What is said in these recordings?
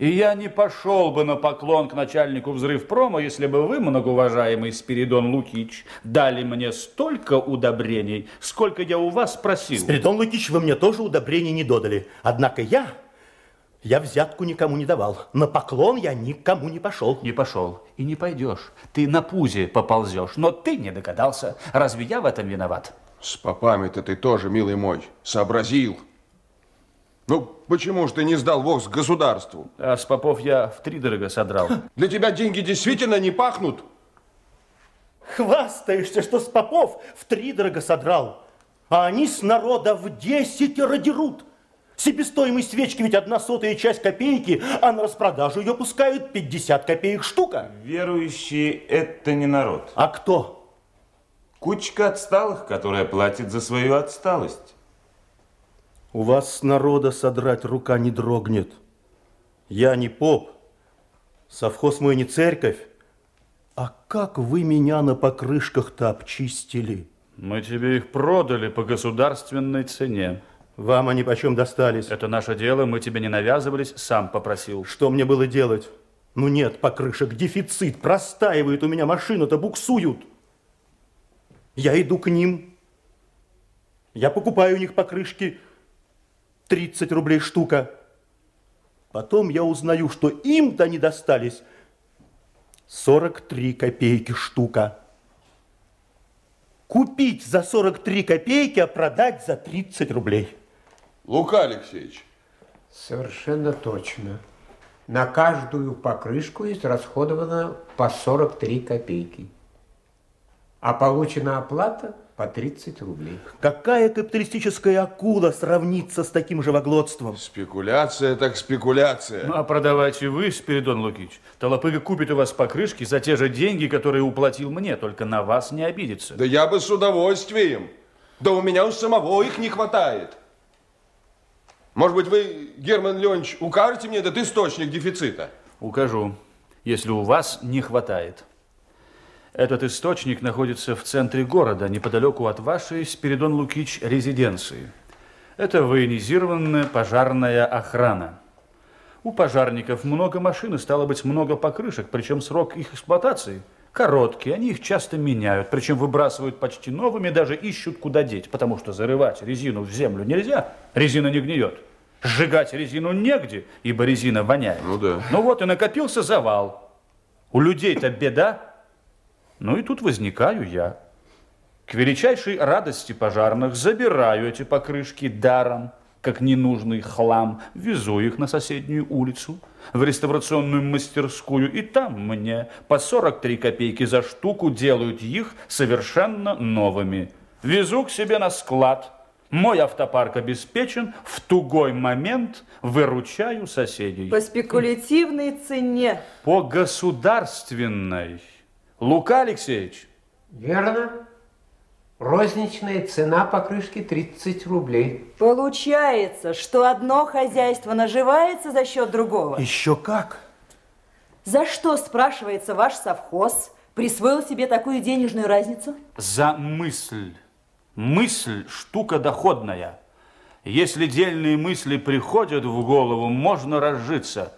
И я не пошел бы на поклон к начальнику взрывпрома, если бы вы, многоуважаемый Спиридон Лукич, дали мне столько удобрений, сколько я у вас просил. Спиридон Лукич, вы мне тоже удобрений не додали. Однако я, я взятку никому не давал. На поклон я никому не пошел. Не пошел и не пойдешь. Ты на пузе поползешь, но ты не догадался. Разве я в этом виноват? С попами-то ты тоже, милый мой, сообразил. Ну, почему же ты не сдал ВОЗ государству? А с попов я в три дорого содрал. Для тебя деньги действительно не пахнут? Хвастаешься, что с попов в три дорого содрал, а они с народа в десятеро дерут. Себестоимость свечки ведь одна сотая часть копейки, а на распродажу ее пускают 50 копеек штука. Верующие – это не народ. А кто? Кучка отсталых, которая платит за свою отсталость. У вас с народа содрать рука не дрогнет. Я не поп, совхоз мой не церковь. А как вы меня на покрышках-то обчистили? Мы тебе их продали по государственной цене. Вам они почем достались? Это наше дело, мы тебе не навязывались, сам попросил. Что мне было делать? Ну нет покрышек, дефицит, простаивает у меня машина-то, буксуют. Я иду к ним. Я покупаю у них покрышки, 30 рублей штука. Потом я узнаю, что им-то не достались 43 копейки штука. Купить за 43 копейки, а продать за 30 рублей. Лука Алексеевич. Совершенно точно. На каждую покрышку израсходовано по 43 копейки. А получена оплата по 30 рублей. Какая капиталистическая акула сравнится с таким живоглотством? Спекуляция так спекуляция. Ну, а продавайте вы, Спиридон Лукич. Толопыга купит у вас покрышки за те же деньги, которые уплатил мне, только на вас не обидится. Да я бы с удовольствием. Да у меня у самого их не хватает. Может быть, вы, Герман Леонидович, укажете мне этот источник дефицита? Укажу, если у вас не хватает. Этот источник находится в центре города, неподалеку от вашей Спиридон Лукич резиденции. Это военизированная пожарная охрана. У пожарников много машин и, стало быть, много покрышек, причем срок их эксплуатации короткий. Они их часто меняют, причем выбрасывают почти новыми, даже ищут, куда деть, потому что зарывать резину в землю нельзя, резина не гниет. Сжигать резину негде, ибо резина воняет. Ну да. Ну вот и накопился завал. У людей-то беда, ну и тут возникаю я. К величайшей радости пожарных забираю эти покрышки даром, как ненужный хлам, везу их на соседнюю улицу, в реставрационную мастерскую, и там мне по 43 копейки за штуку делают их совершенно новыми. Везу к себе на склад. Мой автопарк обеспечен, в тугой момент выручаю соседей. По спекулятивной цене. По государственной. Лука Алексеевич, Верно. Розничная цена покрышки 30 рублей. Получается, что одно хозяйство наживается за счет другого. Еще как? За что, спрашивается, ваш совхоз присвоил себе такую денежную разницу? за мысль. Мысль – штука доходная. Если дельные мысли приходят в голову, можно разжиться.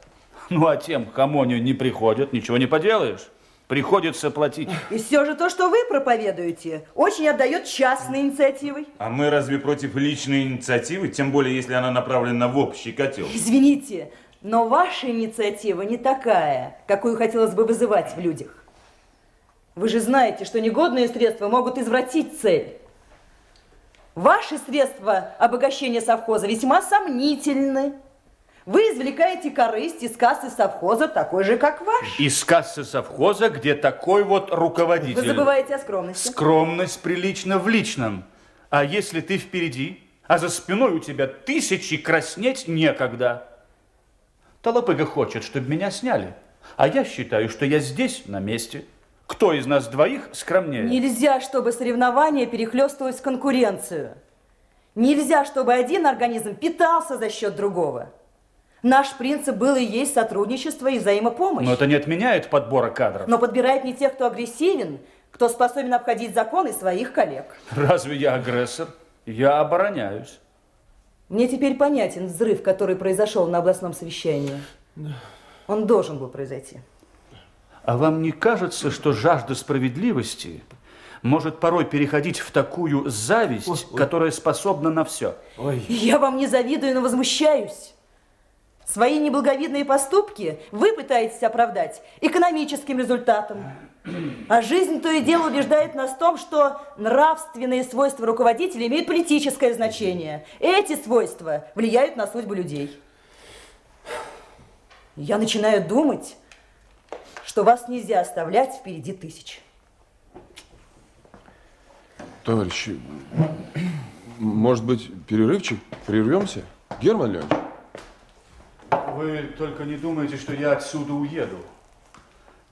Ну, а тем, кому они не приходят, ничего не поделаешь. Приходится платить. И все же то, что вы проповедуете, очень отдает частной инициативой. А мы разве против личной инициативы, тем более, если она направлена в общий котел? Извините, но ваша инициатива не такая, какую хотелось бы вызывать в людях. Вы же знаете, что негодные средства могут извратить цель. Ваши средства обогащения совхоза весьма сомнительны. Вы извлекаете корысть из кассы совхоза, такой же, как ваш. Из кассы совхоза, где такой вот руководитель. Вы забываете о скромности. Скромность прилично в личном. А если ты впереди, а за спиной у тебя тысячи, краснеть некогда. Толопыга хочет, чтобы меня сняли. А я считаю, что я здесь, на месте. Кто из нас двоих скромнее? Нельзя, чтобы соревнования перехлестывались в конкуренцию. Нельзя, чтобы один организм питался за счет другого. Наш принцип был и есть сотрудничество и взаимопомощь. Но это не отменяет подбора кадров. Но подбирает не тех, кто агрессивен, кто способен обходить законы своих коллег. Разве я агрессор? Я обороняюсь. Мне теперь понятен взрыв, который произошел на областном совещании. Он должен был произойти. А вам не кажется, что жажда справедливости может порой переходить в такую зависть, которая способна на все? Я вам не завидую, но возмущаюсь. Свои неблаговидные поступки вы пытаетесь оправдать экономическим результатом. А жизнь то и дело убеждает нас в том, что нравственные свойства руководителя имеют политическое значение. Эти свойства влияют на судьбу людей. Я начинаю думать, что вас нельзя оставлять впереди тысяч. Товарищи, может быть, перерывчик? Прервемся? Герман Леонидович? Вы только не думайте, что я отсюда уеду.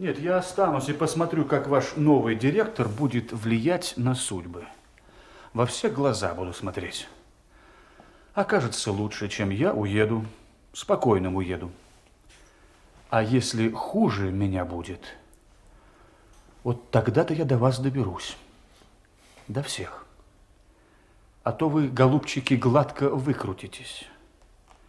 Нет, я останусь и посмотрю, как ваш новый директор будет влиять на судьбы. Во все глаза буду смотреть. Окажется лучше, чем я уеду. Спокойным уеду. А если хуже меня будет, вот тогда-то я до вас доберусь. До всех. А то вы, голубчики, гладко выкрутитесь.